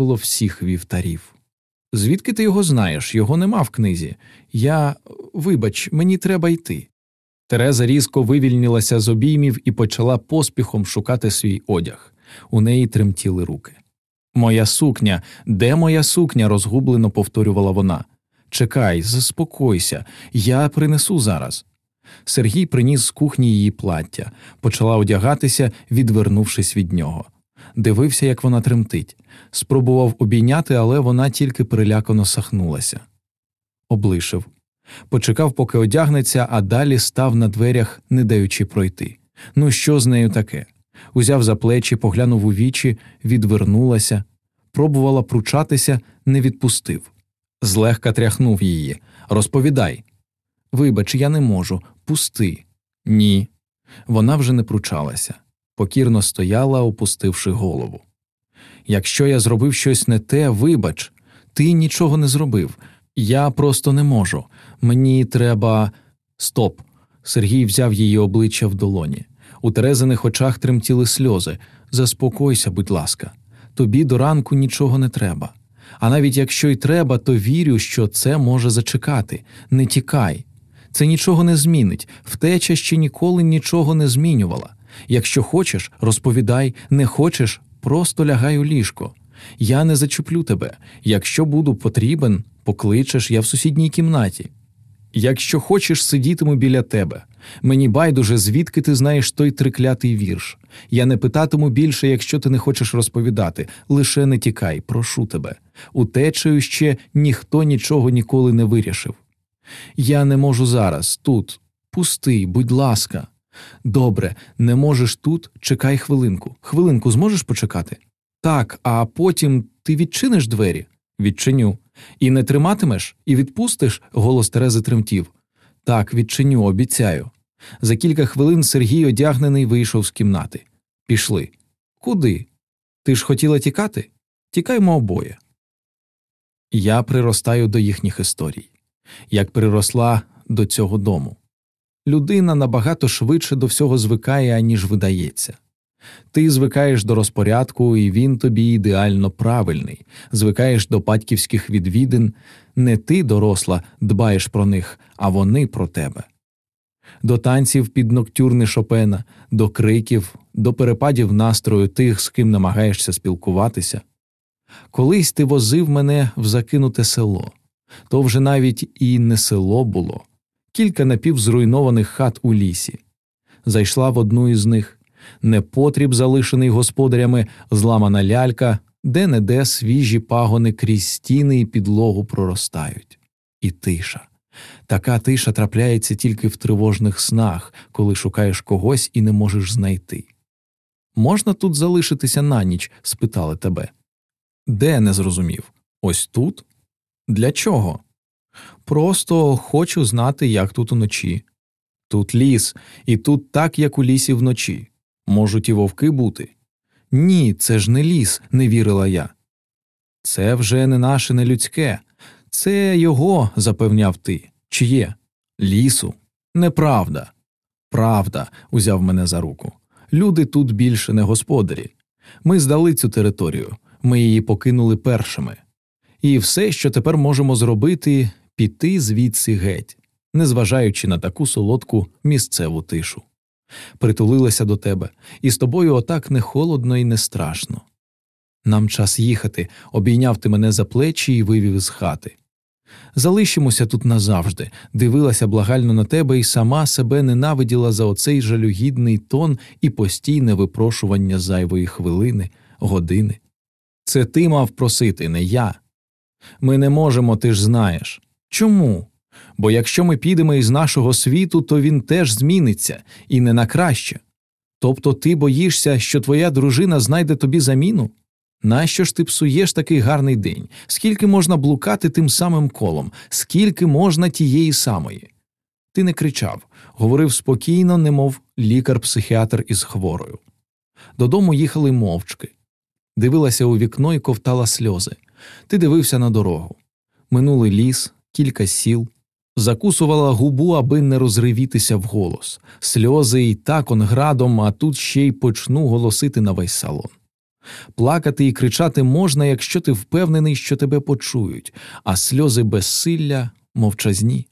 навколо всіх вівтарів. Звідки ти його знаєш? Його нема в книзі. Я. Вибач, мені треба йти. Тереза різко вивільнилася з обіймів і почала поспіхом шукати свій одяг. У неї тремтіли руки. Моя сукня, де моя сукня? розгублено повторювала вона. Чекай, заспокойся, я принесу зараз. Сергій приніс з кухні її плаття, почала одягатися, відвернувшись від нього. Дивився, як вона тремтить, спробував обійняти, але вона тільки перелякано сахнулася. Облишив. Почекав, поки одягнеться, а далі став на дверях, не даючи пройти. Ну, що з нею таке? Узяв за плечі, поглянув у вічі, відвернулася, пробувала пручатися, не відпустив. Злегка тряхнув її. Розповідай. Вибач, я не можу. Пусти. Ні. Вона вже не пручалася, покірно стояла, опустивши голову. Якщо я зробив щось не те, вибач, ти нічого не зробив. Я просто не можу. Мені треба. Стоп. Сергій взяв її обличчя в долоні. У Терезиних очах тремтіли сльози. Заспокойся, будь ласка, тобі до ранку нічого не треба. А навіть якщо й треба, то вірю, що це може зачекати. Не тікай. Це нічого не змінить. Втеча ще ніколи нічого не змінювала. Якщо хочеш, розповідай, не хочеш, просто лягай у ліжко. Я не зачеплю тебе. Якщо буду потрібен, покличеш я в сусідній кімнаті. Якщо хочеш, сидітиму біля тебе. Мені байдуже, звідки ти знаєш той триклятий вірш. Я не питатиму більше, якщо ти не хочеш розповідати. Лише не тікай, прошу тебе. Утечею ще ніхто нічого ніколи не вирішив. Я не можу зараз, тут. Пустий, будь ласка. Добре, не можеш тут, чекай хвилинку. Хвилинку зможеш почекати? Так, а потім ти відчиниш двері? Відчиню. І не триматимеш, і відпустиш, голос Терези тремтів. Так, відчиню, обіцяю. За кілька хвилин Сергій одягнений вийшов з кімнати. Пішли. Куди? Ти ж хотіла тікати? Тікаймо обоє. Я приростаю до їхніх історій, як приросла до цього дому. Людина набагато швидше до всього звикає, аніж видається. Ти звикаєш до розпорядку, і він тобі ідеально правильний, звикаєш до батьківських відвідин, не ти, доросла, дбаєш про них, а вони про тебе. До танців під ноктюрни Шопена, до криків, до перепадів настрою тих, з ким намагаєшся спілкуватися. Колись ти возив мене в закинуте село, то вже навіть і не село було, кілька напівзруйнованих хат у лісі. Зайшла в одну із них непотріб, залишений господарями, зламана лялька, де не де свіжі пагони крізь стіни і підлогу проростають. І тиша. Така тиша трапляється тільки в тривожних снах, коли шукаєш когось і не можеш знайти. Можна тут залишитися на ніч? спитали тебе. Де не зрозумів? Ось тут? Для чого? Просто хочу знати, як тут уночі. Тут ліс, і тут так, як у лісі вночі. Можуть і вовки бути. Ні, це ж не ліс, не вірила я. Це вже не наше не людське, це його, запевняв ти. Чиє? Лісу. Неправда. Правда, узяв мене за руку. Люди тут більше не господарі. Ми здали цю територію, ми її покинули першими. І все, що тепер можемо зробити, піти звідси геть, незважаючи на таку солодку місцеву тишу притулилася до тебе, і з тобою отак не холодно і не страшно. Нам час їхати, обійняв ти мене за плечі і вивів з хати. Залишимося тут назавжди, дивилася благально на тебе і сама себе ненавиділа за оцей жалюгідний тон і постійне випрошування зайвої хвилини, години. Це ти мав просити, не я. Ми не можемо, ти ж знаєш. Чому? Бо якщо ми підемо із нашого світу, то він теж зміниться і не на краще. Тобто ти боїшся, що твоя дружина знайде тобі заміну? Нащо ж ти псуєш такий гарний день? Скільки можна блукати тим самим колом, скільки можна тієї самої? Ти не кричав, говорив спокійно, немов лікар-психіатр із хворою. Додому їхали мовчки. Дивилася у вікно і ковтала сльози. Ти дивився на дорогу. Минулий ліс, кілька сіл, закусувала губу, аби не розривітися вголос. Сльози і так он градом, а тут ще й почну голосити на весь салон. Плакати і кричати можна, якщо ти впевнений, що тебе почують, а сльози безсилля мовчазні.